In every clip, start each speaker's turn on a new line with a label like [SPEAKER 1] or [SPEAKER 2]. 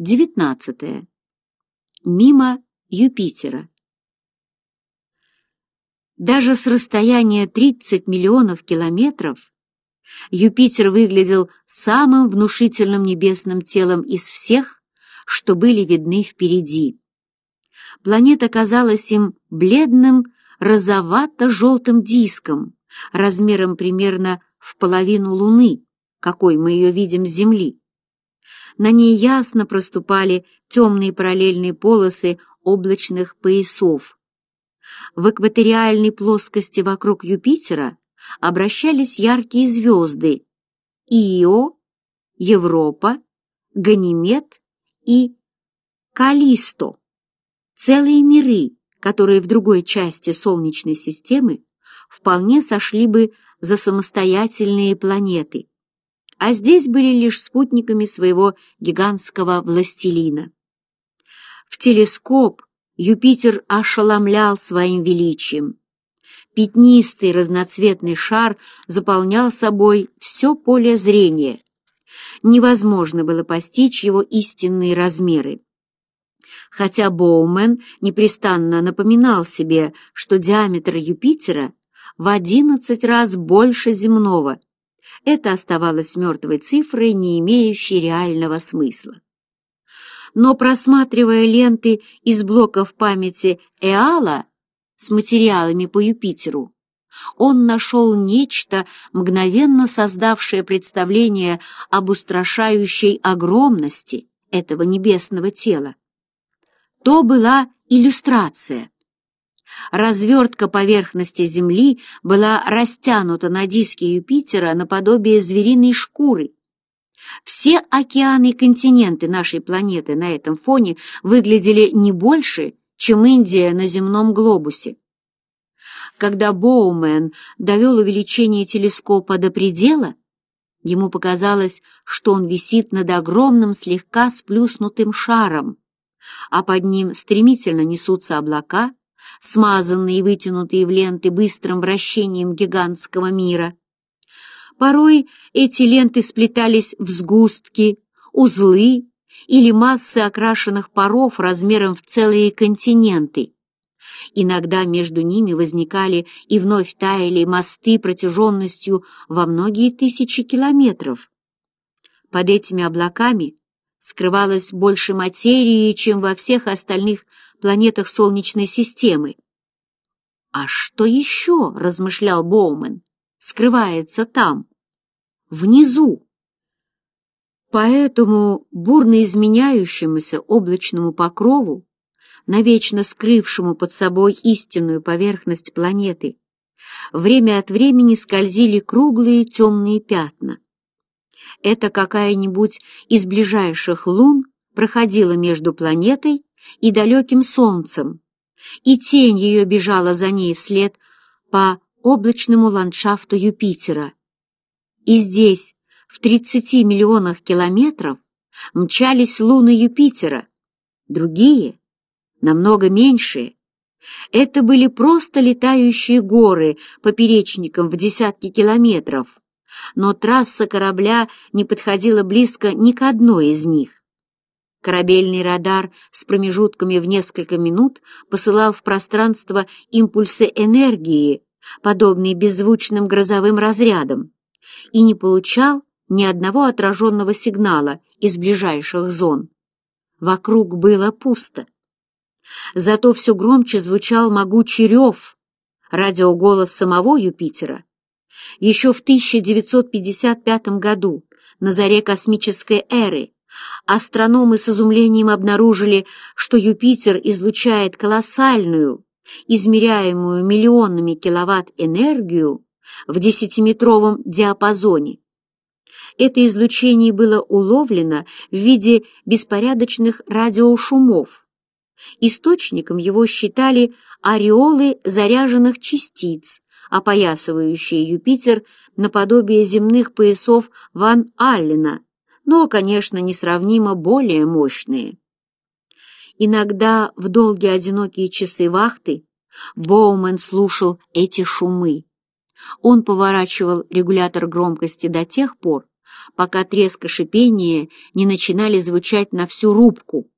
[SPEAKER 1] 19. Мимо Юпитера. Даже с расстояния 30 миллионов километров Юпитер выглядел самым внушительным небесным телом из всех, что были видны впереди. Планета казалась им бледным, розовато-желтым диском, размером примерно в половину Луны, какой мы ее видим с Земли на ней ясно проступали темные параллельные полосы облачных поясов. В экваториальной плоскости вокруг Юпитера обращались яркие звезды Ио, Европа, Ганимед и Калисто. Целые миры, которые в другой части Солнечной системы вполне сошли бы за самостоятельные планеты а здесь были лишь спутниками своего гигантского властелина. В телескоп Юпитер ошеломлял своим величием. Пятнистый разноцветный шар заполнял собой все поле зрения. Невозможно было постичь его истинные размеры. Хотя Боумен непрестанно напоминал себе, что диаметр Юпитера в одиннадцать раз больше земного – это оставалось мертвой цифрой, не имеющей реального смысла. Но просматривая ленты из блоков памяти Эала с материалами по Юпитеру, он нашел нечто, мгновенно создавшее представление об устрашающей огромности этого небесного тела. То была иллюстрация, Развертка поверхности Земли была растянута на диске Юпитера наподобие звериной шкуры. Все океаны и континенты нашей планеты на этом фоне выглядели не больше, чем Индия на земном глобусе. Когда Боумен довел увеличение телескопа до предела, ему показалось, что он висит над огромным слегка сплюснутым шаром, а под ним стремительно несутся облака — смазанные и вытянутые в ленты быстрым вращением гигантского мира. Порой эти ленты сплетались в сгустки, узлы или массы окрашенных паров размером в целые континенты. Иногда между ними возникали и вновь таяли мосты протяженностью во многие тысячи километров. Под этими облаками скрывалось больше материи, чем во всех остальных планетах Солнечной системы. «А что еще, — размышлял Боумен, — скрывается там, внизу?» Поэтому бурно изменяющемуся облачному покрову, навечно скрывшему под собой истинную поверхность планеты, время от времени скользили круглые темные пятна. Это какая-нибудь из ближайших лун проходила между планетой и далеким солнцем, и тень ее бежала за ней вслед по облачному ландшафту Юпитера. И здесь, в 30 миллионах километров, мчались луны Юпитера, другие, намного меньшие. Это были просто летающие горы поперечником в десятки километров, но трасса корабля не подходила близко ни к одной из них. Корабельный радар с промежутками в несколько минут посылал в пространство импульсы энергии, подобные беззвучным грозовым разрядам, и не получал ни одного отраженного сигнала из ближайших зон. Вокруг было пусто. Зато все громче звучал могучий рев, радиоголос самого Юпитера. Еще в 1955 году, на заре космической эры, астрономы с изумлением обнаружили, что Юпитер излучает колоссальную, измеряемую миллионами киловатт энергию в десятиметровом диапазоне. Это излучение было уловлено в виде беспорядочных радиошумов. Источником его считали ореолы заряженных частиц, опоясывающие Юпитер наподобие земных поясов Ван Аллена – но, конечно, несравнимо более мощные. Иногда в долгие одинокие часы вахты Боумен слушал эти шумы. Он поворачивал регулятор громкости до тех пор, пока треск и шипение не начинали звучать на всю рубку.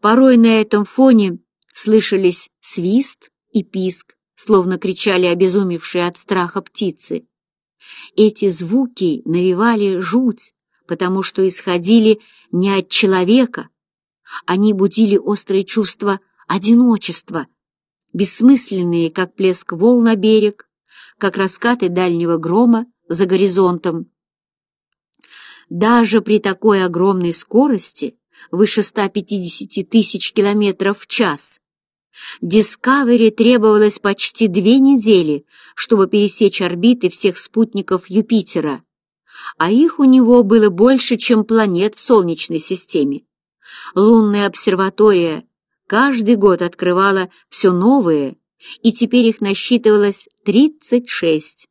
[SPEAKER 1] Порой на этом фоне слышались свист и писк, словно кричали обезумевшие от страха птицы. Эти звуки навевали жуть, потому что исходили не от человека. Они будили острое чувство одиночества, бессмысленные, как плеск волн на берег, как раскаты дальнего грома за горизонтом. Даже при такой огромной скорости, выше 150 тысяч километров в час, Discovery требовалось почти две недели, чтобы пересечь орбиты всех спутников Юпитера а их у него было больше, чем планет в Солнечной системе. Лунная обсерватория каждый год открывала все новые, и теперь их насчитывалось 36.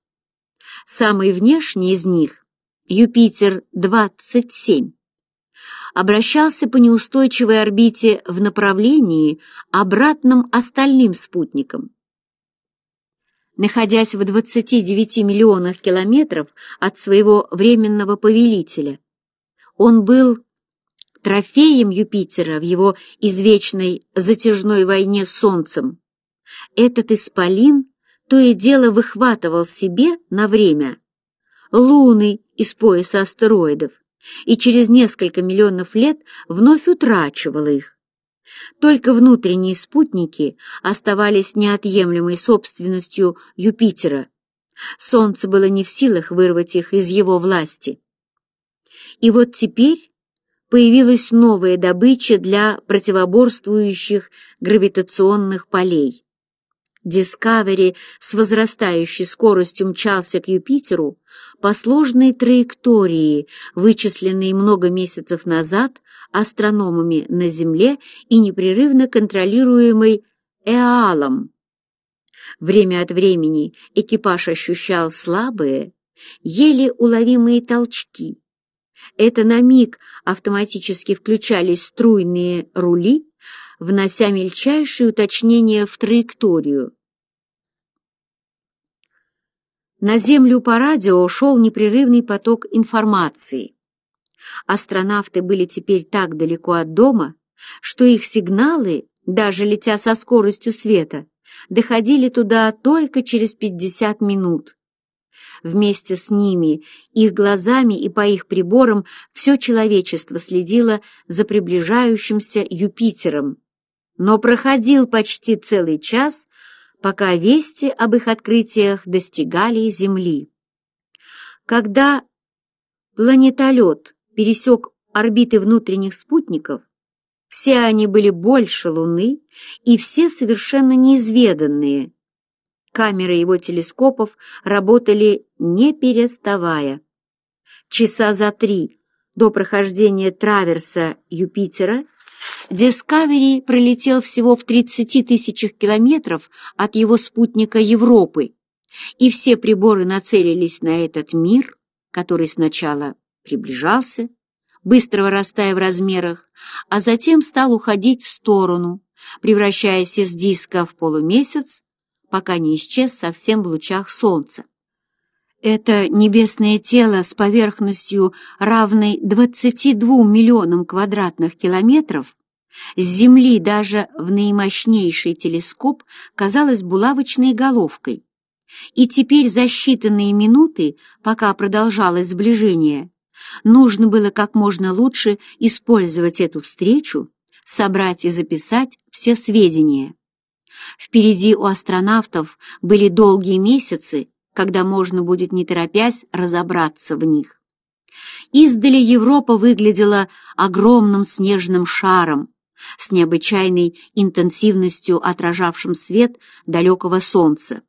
[SPEAKER 1] Самый внешний из них, Юпитер-27, обращался по неустойчивой орбите в направлении, обратном остальным спутникам находясь в 29 миллионах километров от своего временного повелителя. Он был трофеем Юпитера в его извечной затяжной войне с Солнцем. Этот исполин то и дело выхватывал себе на время луны из пояса астероидов и через несколько миллионов лет вновь утрачивал их, только внутренние спутники оставались неотъемлемой собственностью Юпитера. Солнце было не в силах вырвать их из его власти. И вот теперь появилась новая добыча для противоборствующих гравитационных полей. Дискавери с возрастающей скоростью мчался к Юпитеру, по сложной траектории, вычисленной много месяцев назад астрономами на Земле и непрерывно контролируемой Эалом. Время от времени экипаж ощущал слабые, еле уловимые толчки. Это на миг автоматически включались струйные рули, внося мельчайшие уточнения в траекторию. На Землю по радио шел непрерывный поток информации. Астронавты были теперь так далеко от дома, что их сигналы, даже летя со скоростью света, доходили туда только через 50 минут. Вместе с ними, их глазами и по их приборам все человечество следило за приближающимся Юпитером. Но проходил почти целый час, пока вести об их открытиях достигали Земли. Когда планетолет пересек орбиты внутренних спутников, все они были больше Луны и все совершенно неизведанные. Камеры его телескопов работали не переставая. Часа за три до прохождения траверса Юпитера Дискавери пролетел всего в 30 тысячах километров от его спутника Европы, и все приборы нацелились на этот мир, который сначала приближался, быстро вырастая в размерах, а затем стал уходить в сторону, превращаясь из диска в полумесяц, пока не исчез совсем в лучах солнца. Это небесное тело с поверхностью, равной 22 миллионам квадратных километров, с Земли даже в наимощнейший телескоп казалось булавочной головкой. И теперь за считанные минуты, пока продолжалось сближение, нужно было как можно лучше использовать эту встречу, собрать и записать все сведения. Впереди у астронавтов были долгие месяцы когда можно будет не торопясь разобраться в них. Издали Европа выглядела огромным снежным шаром, с необычайной интенсивностью отражавшим свет далекого солнца.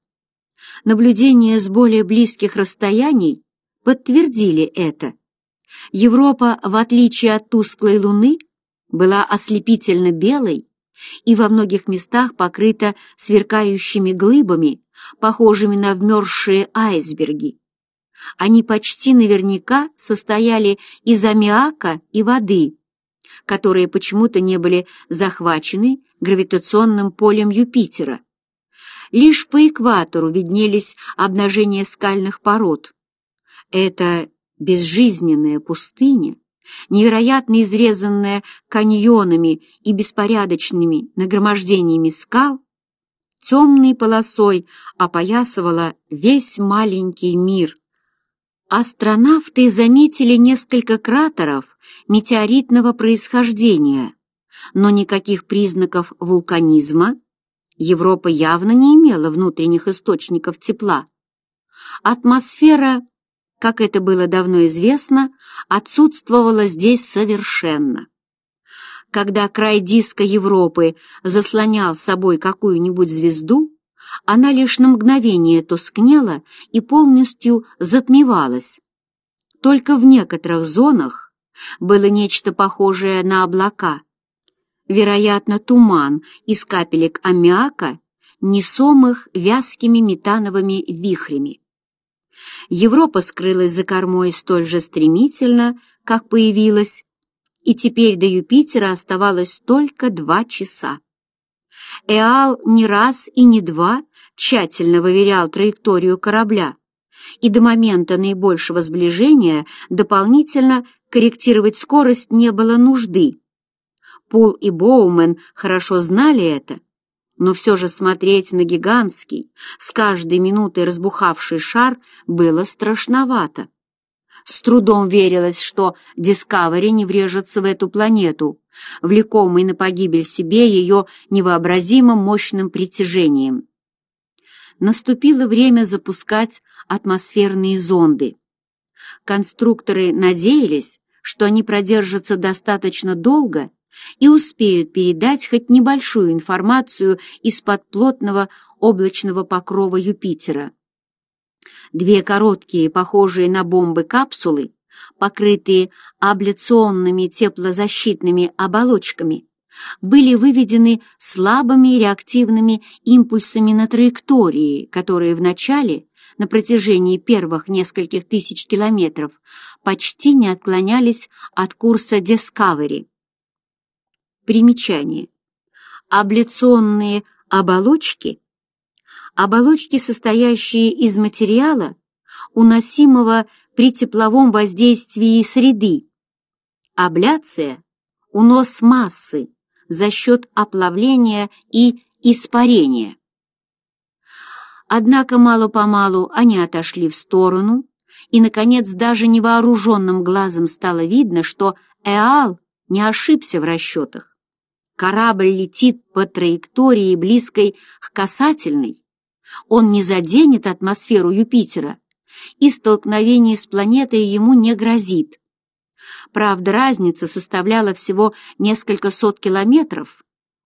[SPEAKER 1] Наблюдения с более близких расстояний подтвердили это. Европа, в отличие от тусклой луны, была ослепительно белой и во многих местах покрыта сверкающими глыбами похожими на вмерзшие айсберги. Они почти наверняка состояли из аммиака и воды, которые почему-то не были захвачены гравитационным полем Юпитера. Лишь по экватору виднелись обнажения скальных пород. Это безжизненная пустыня, невероятно изрезанная каньонами и беспорядочными нагромождениями скал, темной полосой опоясывала весь маленький мир. Астронавты заметили несколько кратеров метеоритного происхождения, но никаких признаков вулканизма Европа явно не имела внутренних источников тепла. Атмосфера, как это было давно известно, отсутствовала здесь совершенно. Когда край диска Европы заслонял собой какую-нибудь звезду, она лишь на мгновение тускнела и полностью затмевалась. Только в некоторых зонах было нечто похожее на облака. Вероятно, туман из капелек аммиака, несомых вязкими метановыми вихрями. Европа скрылась за кормой столь же стремительно, как появилась, и теперь до Юпитера оставалось только два часа. Эал не раз и не два тщательно выверял траекторию корабля и до момента наибольшего сближения дополнительно корректировать скорость не было нужды. Пул и Боумен хорошо знали это, но все же смотреть на гигантский, с каждой минутой разбухавший шар было страшновато. С трудом верилось, что «Дискавери» не врежется в эту планету, влекомый на погибель себе ее невообразимо мощным притяжением. Наступило время запускать атмосферные зонды. Конструкторы надеялись, что они продержатся достаточно долго и успеют передать хоть небольшую информацию из-под плотного облачного покрова Юпитера. Две короткие, похожие на бомбы капсулы, покрытые абляционными теплозащитными оболочками, были выведены слабыми реактивными импульсами на траектории, которые вначале, на протяжении первых нескольких тысяч километров, почти не отклонялись от курса Discovery. Примечание. Абляционные оболочки Оболочки, состоящие из материала, уносимого при тепловом воздействии среды. Абляция – унос массы за счет оплавления и испарения. Однако мало-помалу они отошли в сторону, и, наконец, даже невооруженным глазом стало видно, что Эал не ошибся в расчетах. Корабль летит по траектории, близкой к касательной, он не заденет атмосферу Юпитера, и столкновение с планетой ему не грозит. Правда, разница составляла всего несколько сот километров.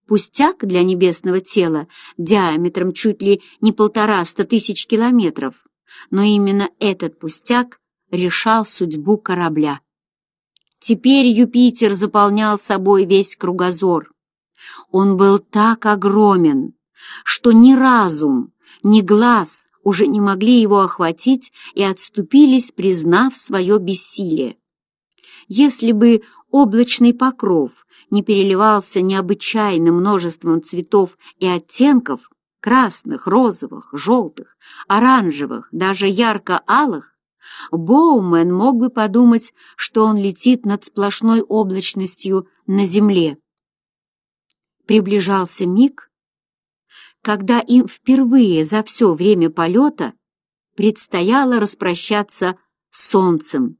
[SPEAKER 1] Пустяк для небесного тела диаметром чуть ли не полтораста тысяч километров. Но именно этот пустяк решал судьбу корабля. Теперь Юпитер заполнял собой весь кругозор. Он был так огромен, что ни разум, ни глаз уже не могли его охватить и отступились, признав свое бессилие. Если бы облачный покров не переливался необычайным множеством цветов и оттенков, красных, розовых, желтых, оранжевых, даже ярко-алых, Боумен мог бы подумать, что он летит над сплошной облачностью на земле. Приближался миг, когда им впервые за все время полета предстояло распрощаться с солнцем.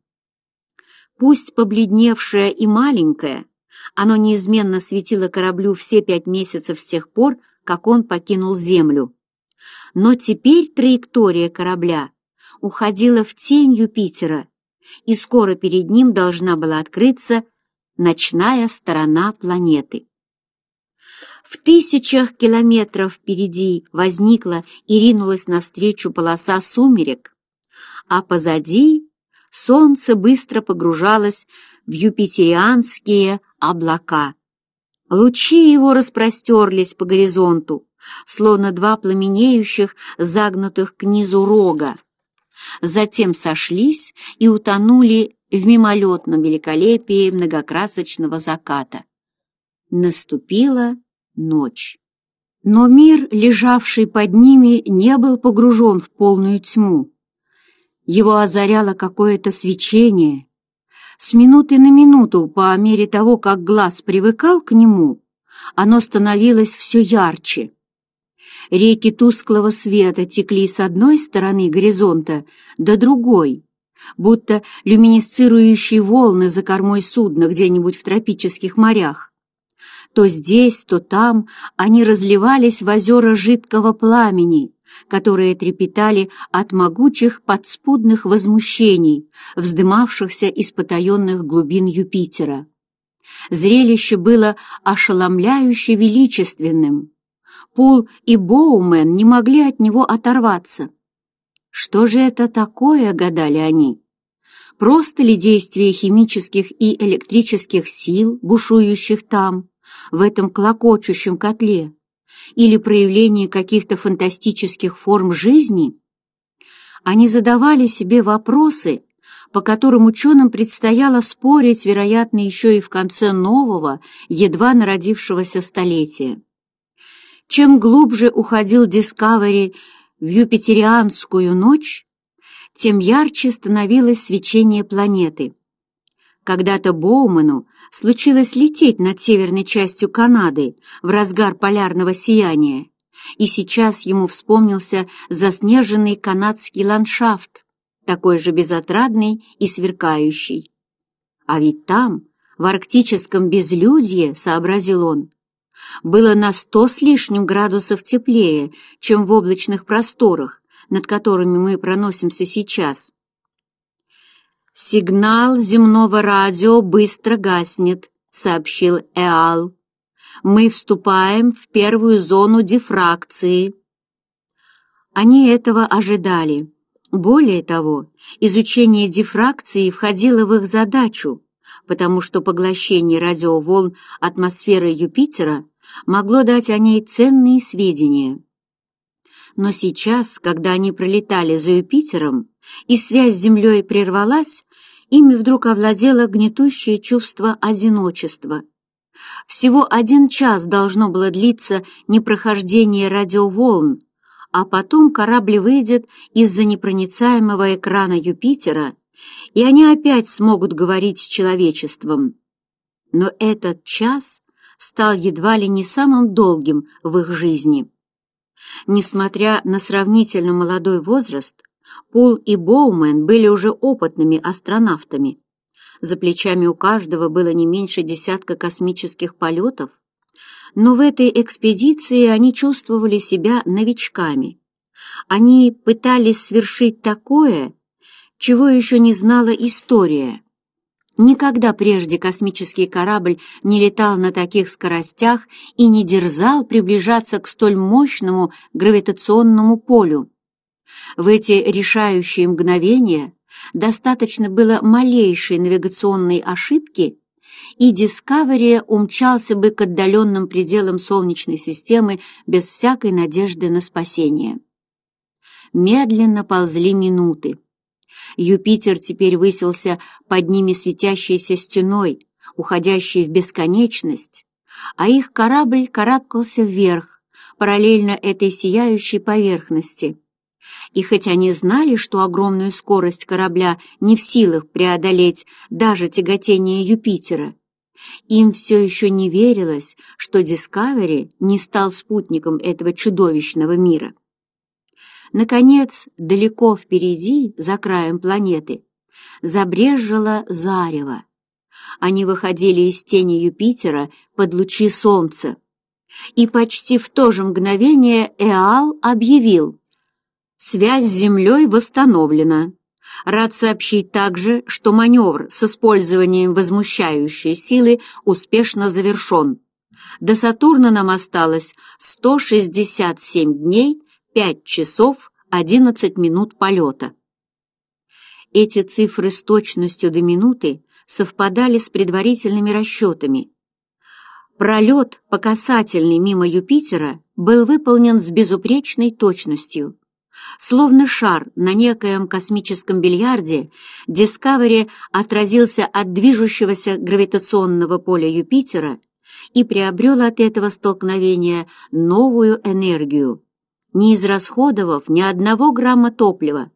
[SPEAKER 1] Пусть побледневшее и маленькое, оно неизменно светило кораблю все пять месяцев с тех пор, как он покинул Землю. Но теперь траектория корабля уходила в тень Юпитера, и скоро перед ним должна была открыться ночная сторона планеты. В тысячах километров впереди возникла и ринулась навстречу полоса сумерек, а позади солнце быстро погружалось в юпитерианские облака. Лучи его распростерлись по горизонту, словно два пламенеющих, загнутых к низу рога. Затем сошлись и утонули в мимолетном великолепии многокрасочного заката. Наступила ночь. Но мир, лежавший под ними, не был погружен в полную тьму. Его озаряло какое-то свечение. С минуты на минуту, по мере того, как глаз привыкал к нему, оно становилось все ярче. Реки тусклого света текли с одной стороны горизонта до другой, будто люминесцирующие волны за кормой судна где-нибудь в тропических морях. То здесь, то там они разливались в озера жидкого пламени, которые трепетали от могучих подспудных возмущений, вздымавшихся из потаенных глубин Юпитера. Зрелище было ошеломляюще величественным. Пул и Боумен не могли от него оторваться. Что же это такое, гадали они? Просто ли действие химических и электрических сил, бушующих там? в этом клокочущем котле или проявлении каких-то фантастических форм жизни, они задавали себе вопросы, по которым ученым предстояло спорить, вероятно, еще и в конце нового, едва народившегося столетия. Чем глубже уходил Дискавери в юпитерианскую ночь, тем ярче становилось свечение планеты. Когда-то Боуману случилось лететь над северной частью Канады в разгар полярного сияния, и сейчас ему вспомнился заснеженный канадский ландшафт, такой же безотрадный и сверкающий. А ведь там, в арктическом безлюдье, сообразил он, было на сто с лишним градусов теплее, чем в облачных просторах, над которыми мы проносимся сейчас. «Сигнал земного радио быстро гаснет», — сообщил Эал. «Мы вступаем в первую зону дифракции». Они этого ожидали. Более того, изучение дифракции входило в их задачу, потому что поглощение радиоволн атмосферы Юпитера могло дать о ней ценные сведения. Но сейчас, когда они пролетали за Юпитером, и связь с Землей прервалась, ими вдруг овладело гнетущее чувство одиночества. Всего один час должно было длиться непрохождение радиоволн, а потом корабль выйдет из-за непроницаемого экрана Юпитера, и они опять смогут говорить с человечеством. Но этот час стал едва ли не самым долгим в их жизни. Несмотря на сравнительно молодой возраст, Пул и Боумен были уже опытными астронавтами. За плечами у каждого было не меньше десятка космических полетов, но в этой экспедиции они чувствовали себя новичками. Они пытались свершить такое, чего еще не знала история. Никогда прежде космический корабль не летал на таких скоростях и не дерзал приближаться к столь мощному гравитационному полю. В эти решающие мгновения достаточно было малейшей навигационной ошибки, и Дискавери умчался бы к отдаленным пределам Солнечной системы без всякой надежды на спасение. Медленно ползли минуты. Юпитер теперь высился под ними светящейся стеной, уходящей в бесконечность, а их корабль карабкался вверх, параллельно этой сияющей поверхности. И хотя они знали, что огромную скорость корабля не в силах преодолеть даже тяготение Юпитера, им все еще не верилось, что Дискавери не стал спутником этого чудовищного мира. Наконец, далеко впереди, за краем планеты, забрежжила зарево. Они выходили из тени Юпитера под лучи Солнца. И почти в то же мгновение Эал объявил Связь с Землей восстановлена. Рад сообщить также, что маневр с использованием возмущающей силы успешно завершен. До Сатурна нам осталось 167 дней, 5 часов, 11 минут полета. Эти цифры с точностью до минуты совпадали с предварительными расчетами. Пролет по касательной мимо Юпитера был выполнен с безупречной точностью. Словно шар на некоем космическом бильярде, «Дискавери» отразился от движущегося гравитационного поля Юпитера и приобрел от этого столкновения новую энергию. Не израсходовав ни одного грамма топлива,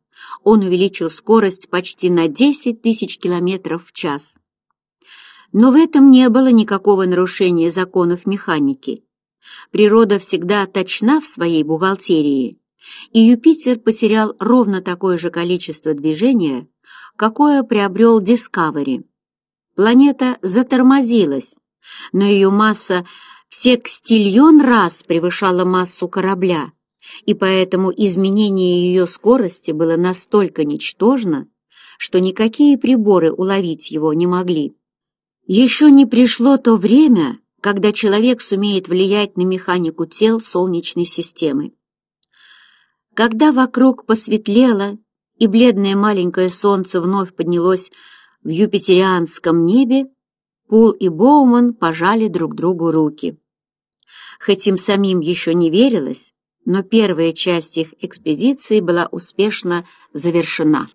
[SPEAKER 1] он увеличил скорость почти на 10 тысяч километров в час. Но в этом не было никакого нарушения законов механики. Природа всегда точна в своей бухгалтерии – и Юпитер потерял ровно такое же количество движения, какое приобрел Дискавери. Планета затормозилась, но ее масса в секстильон раз превышала массу корабля, и поэтому изменение ее скорости было настолько ничтожно, что никакие приборы уловить его не могли. Еще не пришло то время, когда человек сумеет влиять на механику тел Солнечной системы. Когда вокруг посветлело, и бледное маленькое солнце вновь поднялось в юпитерианском небе, Пул и Боуман пожали друг другу руки. Хоть им самим еще не верилось, но первая часть их экспедиции была успешно завершена.